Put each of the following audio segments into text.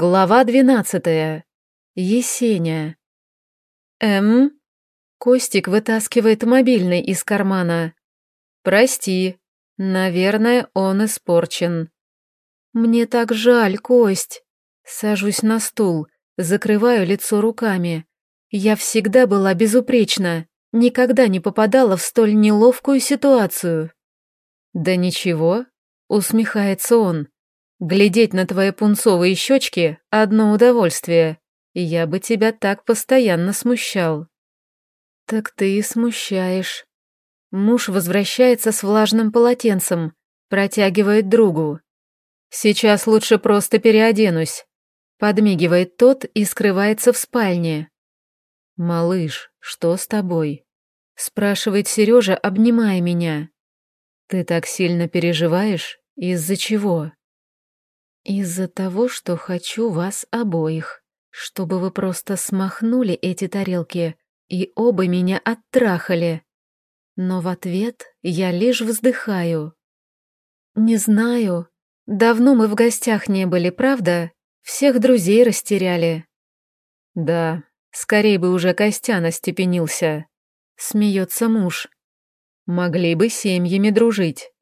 Глава двенадцатая. Есеня. М. Костик вытаскивает мобильный из кармана. Прости. Наверное, он испорчен. Мне так жаль, Кость. Сажусь на стул, закрываю лицо руками. Я всегда была безупречна, никогда не попадала в столь неловкую ситуацию. Да ничего, усмехается он. Глядеть на твои пунцовые щечки — одно удовольствие. Я бы тебя так постоянно смущал. Так ты и смущаешь. Муж возвращается с влажным полотенцем, протягивает другу. Сейчас лучше просто переоденусь. Подмигивает тот и скрывается в спальне. «Малыш, что с тобой?» Спрашивает Сережа, обнимая меня. «Ты так сильно переживаешь? Из-за чего?» Из-за того, что хочу вас обоих, чтобы вы просто смахнули эти тарелки и оба меня оттрахали. Но в ответ я лишь вздыхаю. Не знаю. Давно мы в гостях не были, правда? Всех друзей растеряли. Да, скорее бы уже Костян остепенился. Смеется муж. Могли бы семьями дружить.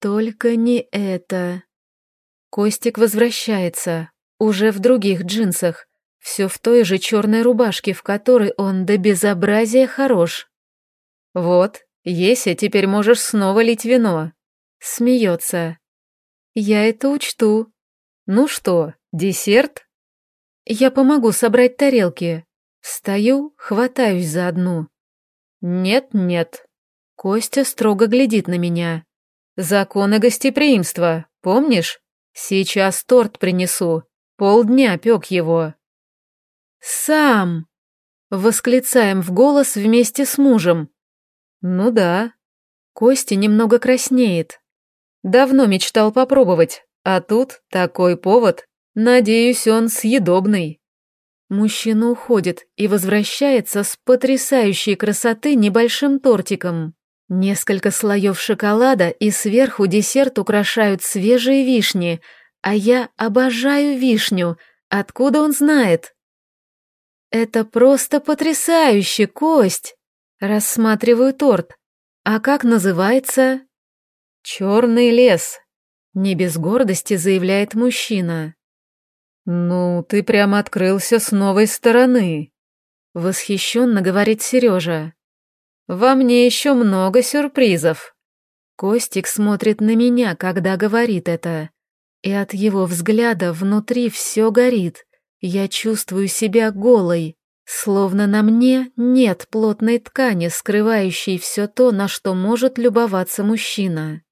Только не это. Костик возвращается, уже в других джинсах, все в той же черной рубашке, в которой он до безобразия хорош. «Вот, Еся, теперь можешь снова лить вино», — смеется. «Я это учту. Ну что, десерт?» «Я помогу собрать тарелки. Встаю, хватаюсь за одну». «Нет-нет». Костя строго глядит на меня. «Законы гостеприимства, помнишь?» Сейчас торт принесу. Полдня пек его. Сам! Восклицаем в голос вместе с мужем. Ну да. Костя немного краснеет. Давно мечтал попробовать, а тут такой повод. Надеюсь, он съедобный. Мужчина уходит и возвращается с потрясающей красоты небольшим тортиком. Несколько слоев шоколада и сверху десерт украшают свежие вишни, а я обожаю вишню. Откуда он знает? Это просто потрясающе, Кость! Рассматриваю торт. А как называется? Черный лес. Не без гордости заявляет мужчина. Ну, ты прямо открылся с новой стороны. Восхищенно говорит Сережа. Во мне еще много сюрпризов. Костик смотрит на меня, когда говорит это. И от его взгляда внутри все горит. Я чувствую себя голой, словно на мне нет плотной ткани, скрывающей все то, на что может любоваться мужчина.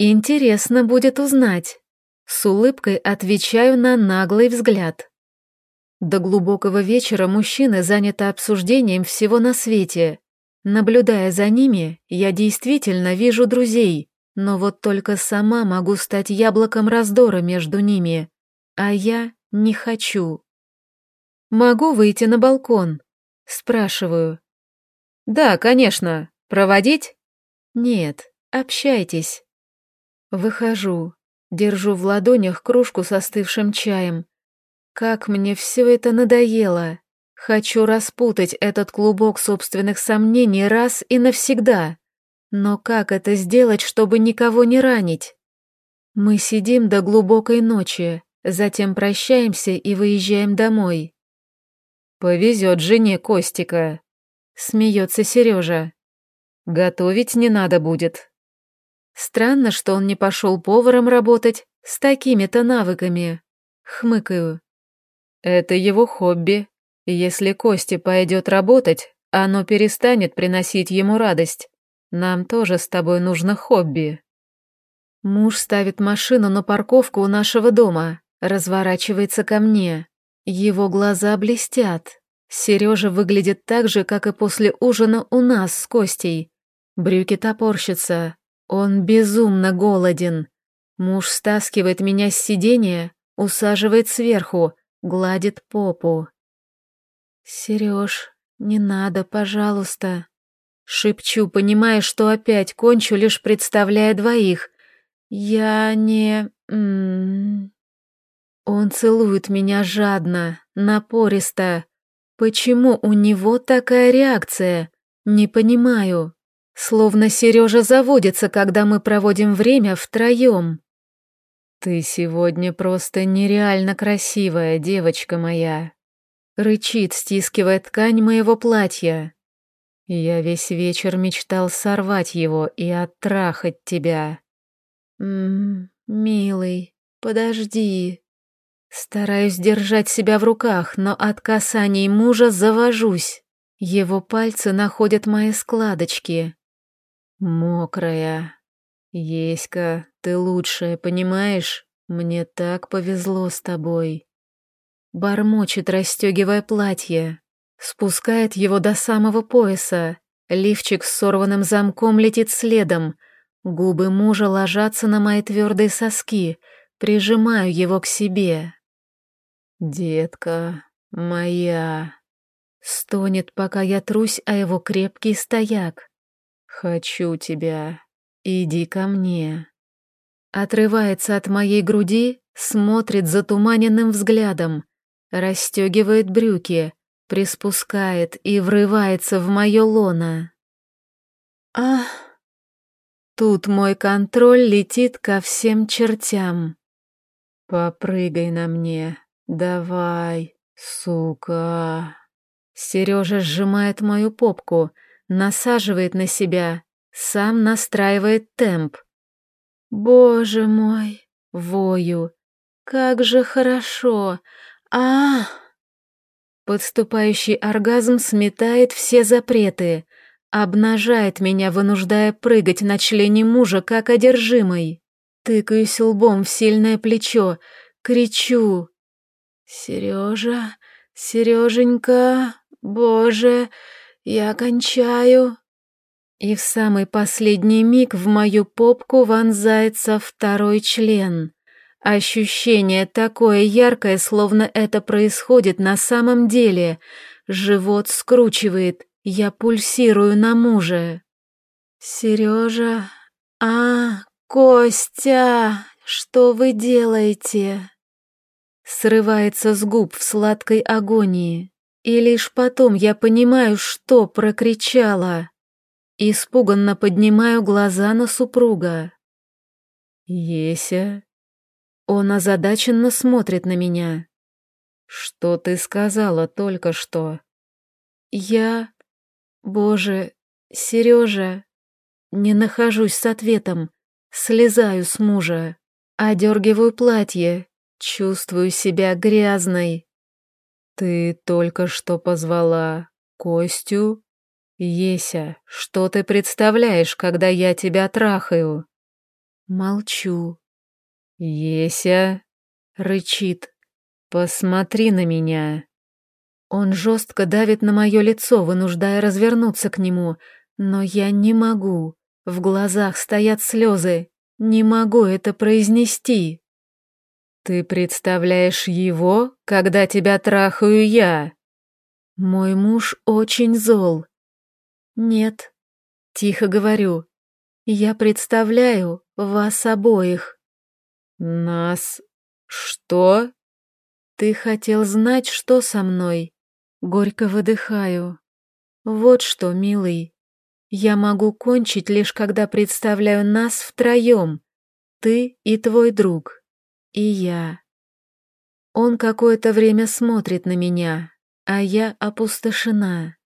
Интересно будет узнать. С улыбкой отвечаю на наглый взгляд. До глубокого вечера мужчины заняты обсуждением всего на свете, Наблюдая за ними, я действительно вижу друзей, но вот только сама могу стать яблоком раздора между ними, а я не хочу. «Могу выйти на балкон?» — спрашиваю. «Да, конечно. Проводить?» «Нет, общайтесь». Выхожу, держу в ладонях кружку с остывшим чаем. Как мне все это надоело. Хочу распутать этот клубок собственных сомнений раз и навсегда. Но как это сделать, чтобы никого не ранить? Мы сидим до глубокой ночи, затем прощаемся и выезжаем домой. «Повезет жене Костика», — смеется Сережа. «Готовить не надо будет». Странно, что он не пошел поваром работать с такими-то навыками. Хмыкаю. «Это его хобби», если Кости пойдет работать, оно перестанет приносить ему радость. Нам тоже с тобой нужно хобби. Муж ставит машину на парковку у нашего дома, разворачивается ко мне. Его глаза блестят. Сережа выглядит так же, как и после ужина у нас с Костей. Брюки топорщатся. Он безумно голоден. Муж стаскивает меня с сиденья, усаживает сверху, гладит попу. «Сереж, не надо, пожалуйста». Шепчу, понимая, что опять кончу, лишь представляя двоих. «Я не...» м -м -м. Он целует меня жадно, напористо. Почему у него такая реакция? Не понимаю. Словно Сережа заводится, когда мы проводим время втроем. «Ты сегодня просто нереально красивая, девочка моя», — рычит, стискивая ткань моего платья. «Я весь вечер мечтал сорвать его и оттрахать тебя». «Ммм, милый, подожди». Стараюсь держать себя в руках, но от касаний мужа завожусь. Его пальцы находят мои складочки. Мокрая. Еська, ты лучшая, понимаешь? Мне так повезло с тобой. Бормочет, расстегивая платье. Спускает его до самого пояса. Лифчик с сорванным замком летит следом. Губы мужа ложатся на мои твердые соски. Прижимаю его к себе. «Детка моя!» Стонет, пока я трусь, а его крепкий стояк. «Хочу тебя. Иди ко мне». Отрывается от моей груди, смотрит затуманенным взглядом, расстегивает брюки, приспускает и врывается в мое лоно. Ах! Тут мой контроль летит ко всем чертям. Попрыгай на мне, давай, сука. Сережа сжимает мою попку, насаживает на себя, сам настраивает темп. Боже мой, вою, как же хорошо, а, Подступающий оргазм сметает все запреты, обнажает меня, вынуждая прыгать на члене мужа, как одержимый. Тыкаюсь лбом в сильное плечо, кричу. «Сережа, Сереженька, боже, я кончаю!» И в самый последний миг в мою попку вонзается второй член. Ощущение такое яркое, словно это происходит на самом деле. Живот скручивает, я пульсирую на муже. «Сережа, а, Костя, что вы делаете?» Срывается с губ в сладкой агонии. И лишь потом я понимаю, что прокричала. Испуганно поднимаю глаза на супруга. «Еся?» Он озадаченно смотрит на меня. «Что ты сказала только что?» «Я... Боже, Сережа...» Не нахожусь с ответом. Слезаю с мужа. Одергиваю платье. Чувствую себя грязной. «Ты только что позвала Костю?» «Еся, что ты представляешь, когда я тебя трахаю?» Молчу. «Еся!» — рычит. «Посмотри на меня!» Он жестко давит на мое лицо, вынуждая развернуться к нему, но я не могу. В глазах стоят слезы. Не могу это произнести. «Ты представляешь его, когда тебя трахаю я?» Мой муж очень зол. «Нет», — тихо говорю, — «я представляю вас обоих». «Нас... что?» «Ты хотел знать, что со мной?» Горько выдыхаю. «Вот что, милый, я могу кончить лишь когда представляю нас втроем, ты и твой друг, и я». Он какое-то время смотрит на меня, а я опустошена.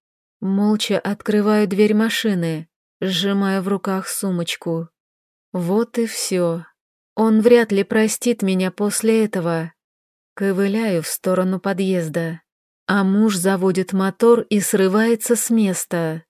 Молча открываю дверь машины, сжимая в руках сумочку. Вот и все. Он вряд ли простит меня после этого. Ковыляю в сторону подъезда, а муж заводит мотор и срывается с места.